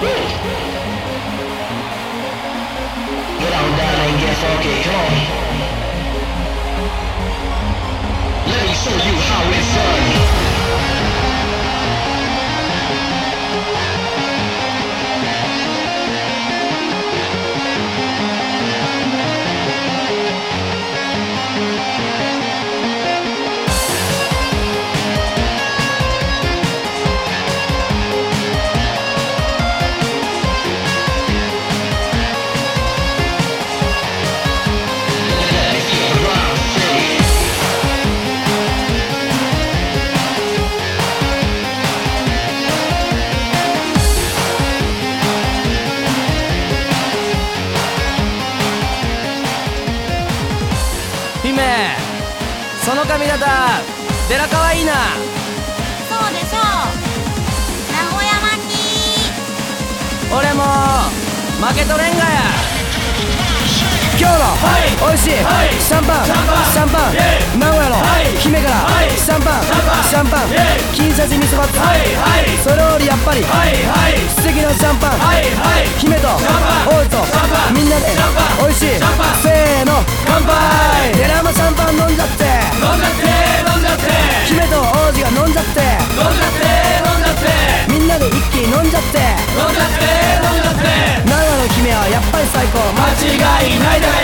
Get on down and get funky, come on. Let me show you how it's done. その髪型デラかわいいな。そうでしょう。名古屋巻き俺も負けとれんがや。今日の、美味しい、シャンパンシャンパン。名古屋の、姫から、シャンパン。シャンパン。金シャチ味噌カツ、それよりやっぱり、一気に飲んじゃって。飲んじゃって飲んじゃって。長野の姫は。やっぱり最高。間違いないだが